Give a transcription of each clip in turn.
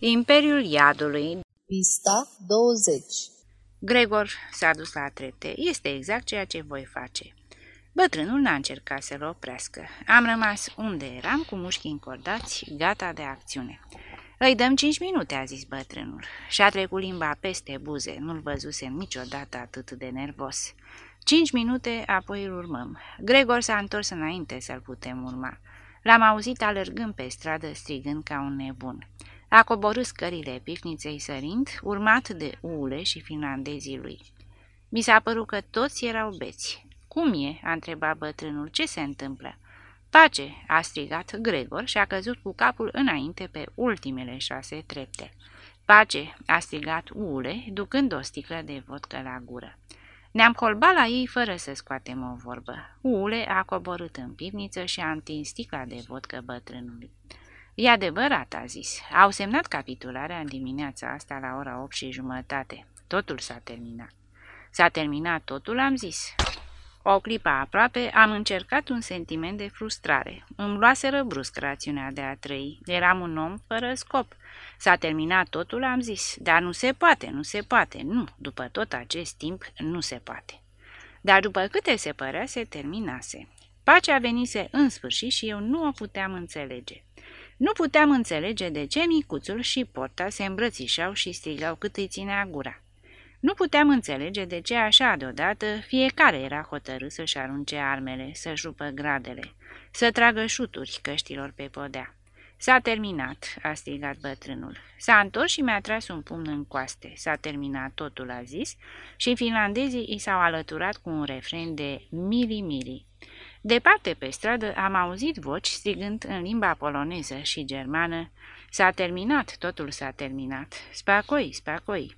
Imperiul Iadului Pista 20 Gregor s-a dus la trepte. Este exact ceea ce voi face. Bătrânul n-a încercat să-l oprească. Am rămas unde eram, cu mușchii încordați, gata de acțiune. Îi dăm cinci minute, a zis bătrânul. Și-a trecut limba peste buze, nu-l văzusem niciodată atât de nervos. Cinci minute, apoi îl urmăm. Gregor s-a întors înainte să-l putem urma. L-am auzit alergând pe stradă, strigând ca un nebun. A coborât scările pifniței sărind, urmat de ule și finlandezii lui. Mi s-a părut că toți erau beți. Cum e?" a întrebat bătrânul. Ce se întâmplă?" Pace!" a strigat Gregor și a căzut cu capul înainte pe ultimele șase trepte. Pace!" a strigat Ule, ducând o sticlă de vodcă la gură. Ne-am colbat la ei fără să scoatem o vorbă. Ule a coborât în pivniță și a întins sticla de vodcă bătrânului. E adevărat, a zis. Au semnat capitularea în dimineața asta la ora 8 și jumătate. Totul s-a terminat. S-a terminat totul, am zis. O clipă aproape am încercat un sentiment de frustrare. Îmi luaseră brusc rațiunea de a trăi. Eram un om fără scop. S-a terminat totul, am zis. Dar nu se poate, nu se poate. Nu, după tot acest timp, nu se poate. Dar după câte se părea, se terminase. Pacea venise în sfârșit și eu nu o puteam înțelege. Nu puteam înțelege de ce micuțul și porta se îmbrățișau și strigau cât îi ținea gura. Nu puteam înțelege de ce așa deodată fiecare era hotărât să-și arunce armele, să-și rupă gradele, să tragă șuturi căștilor pe podea. S-a terminat, a strigat bătrânul. S-a întors și mi-a tras un pumn în coaste. S-a terminat totul, a zis, și finlandezii i s-au alăturat cu un refren de mili-mili. Departe pe stradă am auzit voci strigând în limba poloneză și germană, S-a terminat, totul s-a terminat. Spacoi, spacoi.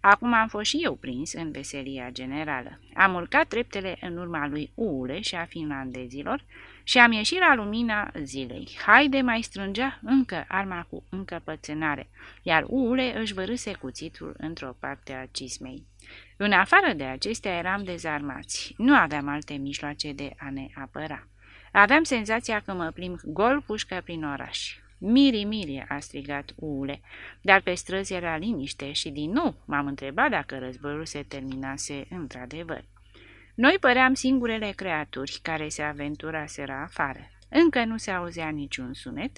Acum am fost și eu prins în veselia generală. Am urcat treptele în urma lui Ule și a finlandezilor și am ieșit la lumina zilei. Haide mai strângea încă arma cu încăpățânare, iar Ule își vărâse cuțitul într-o parte a cismei. În afară de acestea eram dezarmați. Nu aveam alte mijloace de a ne apăra. Aveam senzația că mă plimb gol pușcă prin oraș. Miri, miri, a strigat Ule, dar pe străzi era liniște și din nou m-am întrebat dacă războiul se terminase într-adevăr. Noi păream singurele creaturi care se aventuraseră afară. Încă nu se auzea niciun sunet,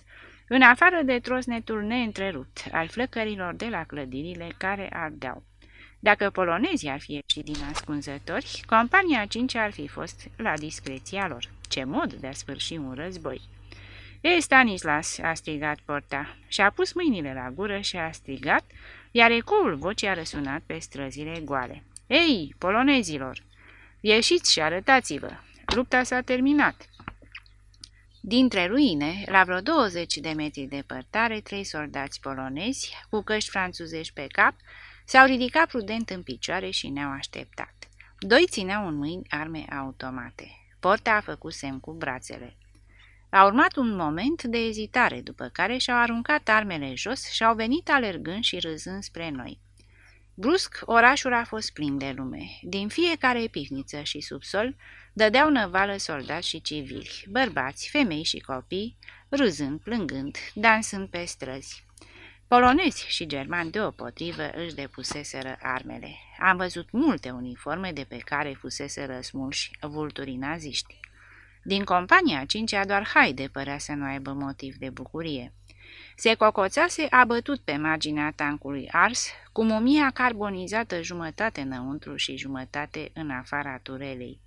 în afară de trosnetul neîntrerupt al flăcărilor de la clădirile care ardeau. Dacă polonezii ar fi ieșit din ascunzători, compania 5 ar fi fost la discreția lor. Ce mod de a sfârși un război! Ei, Stanislas!" a strigat porta și a pus mâinile la gură și a strigat, iar ecoul vocii a răsunat pe străzile goale. Ei, polonezilor! Ieșiți și arătați-vă! Lupta s-a terminat!" Dintre ruine, la vreo 20 de metri departare, trei soldați polonezi, cu căști franțuzești pe cap, S-au ridicat prudent în picioare și ne-au așteptat. Doi țineau în mâini arme automate. Porta a făcut semn cu brațele. A urmat un moment de ezitare, după care și-au aruncat armele jos și au venit alergând și râzând spre noi. Brusc, orașul a fost plin de lume. Din fiecare pivniță și subsol dădeau năvală soldați și civili, bărbați, femei și copii, râzând, plângând, dansând pe străzi. Polonezi și germani deopotrivă își depuseseră armele. Am văzut multe uniforme de pe care fuseseră smulși vulturii naziști. Din compania cincea doar Haide părea să nu aibă motiv de bucurie. Se cocoțase abătut pe marginea tancului ars, cu mumia carbonizată jumătate înăuntru și jumătate în afara turelei.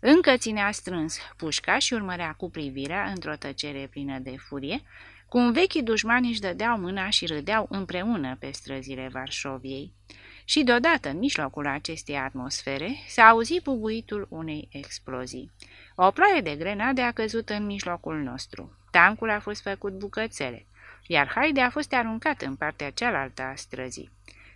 Încă ținea strâns pușca și urmărea cu privirea, într-o tăcere plină de furie, cum vechii dușmani își dădeau mâna și râdeau împreună pe străzile Varșoviei. Și deodată, în mijlocul acestei atmosfere, s-a auzit bubuitul unei explozii. O ploaie de grenade a căzut în mijlocul nostru. Tancul a fost făcut bucățele, iar Haide a fost aruncat în partea cealaltă a străzii.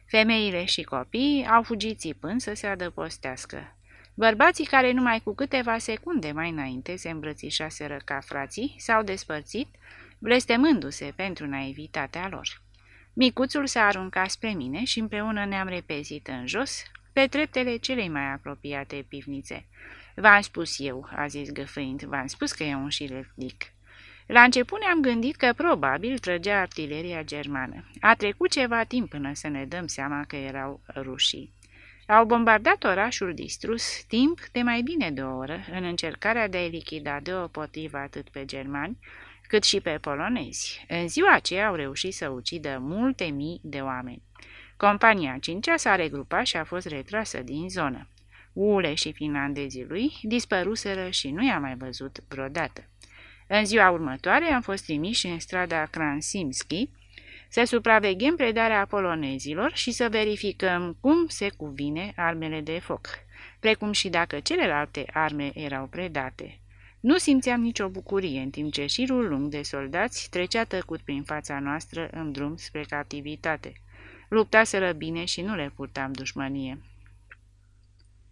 Femeile și copiii au fugit țipând să se adăpostească. Bărbații care numai cu câteva secunde mai înainte se îmbrățișaseră ca frații s-au despărțit blestemându-se pentru naivitatea lor. Micuțul s-a aruncat spre mine și împreună ne-am repezit în jos, pe treptele celei mai apropiate pivnițe. V-am spus eu, a zis găfâind, v-am spus că e un șiretlic. La început ne-am gândit că probabil trăgea artileria germană. A trecut ceva timp până să ne dăm seama că erau rușii. Au bombardat orașul distrus timp de mai bine de o oră în încercarea de a-i lichida deopotrivă atât pe germani cât și pe polonezi. În ziua aceea au reușit să ucidă multe mii de oameni. Compania 5 s-a regrupat și a fost retrasă din zonă. Ule și finlandezii lui dispăruseră și nu i-a mai văzut vreodată. În ziua următoare am fost trimiși în strada Kransimski să supraveghem predarea polonezilor și să verificăm cum se cuvine armele de foc, precum și dacă celelalte arme erau predate. Nu simțeam nicio bucurie în timp ce șirul lung de soldați trecea tăcut prin fața noastră în drum spre captivitate. Luptaseră bine și nu le purtam dușmănie.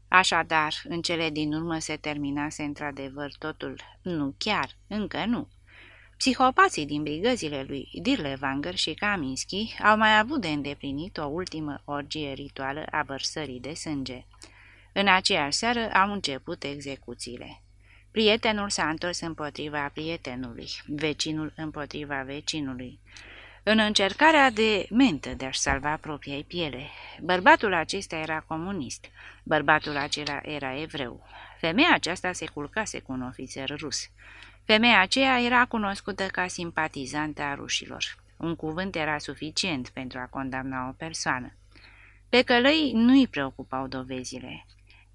Așadar, în cele din urmă se terminase într-adevăr totul. Nu chiar, încă nu. Psihopații din brigăzile lui Dirlevanger și Kaminski au mai avut de îndeplinit o ultimă orgie rituală a vărsării de sânge. În aceeași seară au început execuțiile. Prietenul s-a întors împotriva prietenului, vecinul împotriva vecinului. În încercarea de mentă de a-și salva propria piele, bărbatul acesta era comunist, bărbatul acela era evreu. Femeia aceasta se culcase cu un ofițer rus. Femeia aceea era cunoscută ca simpatizantă a rușilor. Un cuvânt era suficient pentru a condamna o persoană. Pe călăi nu-i preocupau dovezile.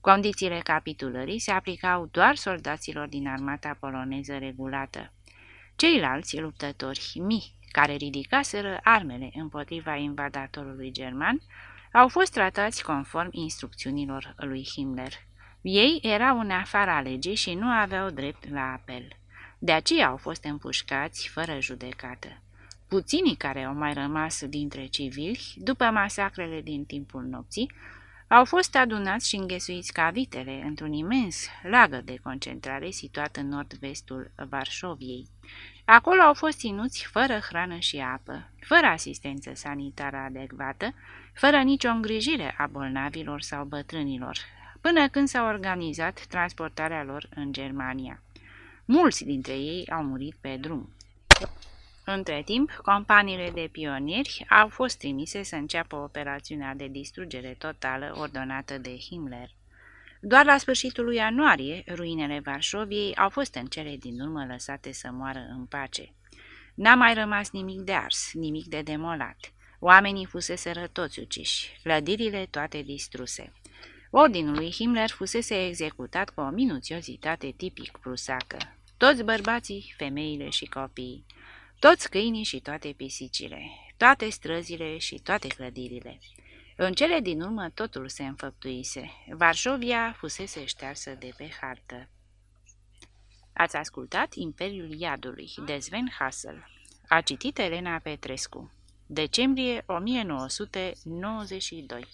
Condițiile capitulării se aplicau doar soldaților din armata poloneză regulată. Ceilalți luptători mii, care ridicaseră armele împotriva invadatorului german, au fost tratați conform instrucțiunilor lui Himmler. Ei erau în afara legii și nu aveau drept la apel. De aceea au fost împușcați fără judecată. Puținii care au mai rămas dintre civili, după masacrele din timpul nopții, au fost adunați și înghesuiți ca vitele într-un imens lagă de concentrare situat în nord-vestul Varșoviei. Acolo au fost ținuți fără hrană și apă, fără asistență sanitară adecvată, fără nicio îngrijire a bolnavilor sau bătrânilor, până când s-a organizat transportarea lor în Germania. Mulți dintre ei au murit pe drum. Între timp, companiile de pionieri au fost trimise să înceapă operațiunea de distrugere totală ordonată de Himmler. Doar la sfârșitul lui ianuarie, ruinele Varșoviei au fost în cele din urmă lăsate să moară în pace. N-a mai rămas nimic de ars, nimic de demolat. Oamenii fuseseră toți uciși, clădirile toate distruse. Ordinul lui Himmler fusese executat cu o minuțiozitate tipic prusacă. Toți bărbații, femeile și copiii, toți câinii și toate pisicile, toate străzile și toate clădirile. În cele din urmă totul se înfăptuise. Varșovia fusese ștearsă de pe hartă. Ați ascultat Imperiul Iadului de Sven Hassel. A citit Elena Petrescu. Decembrie 1992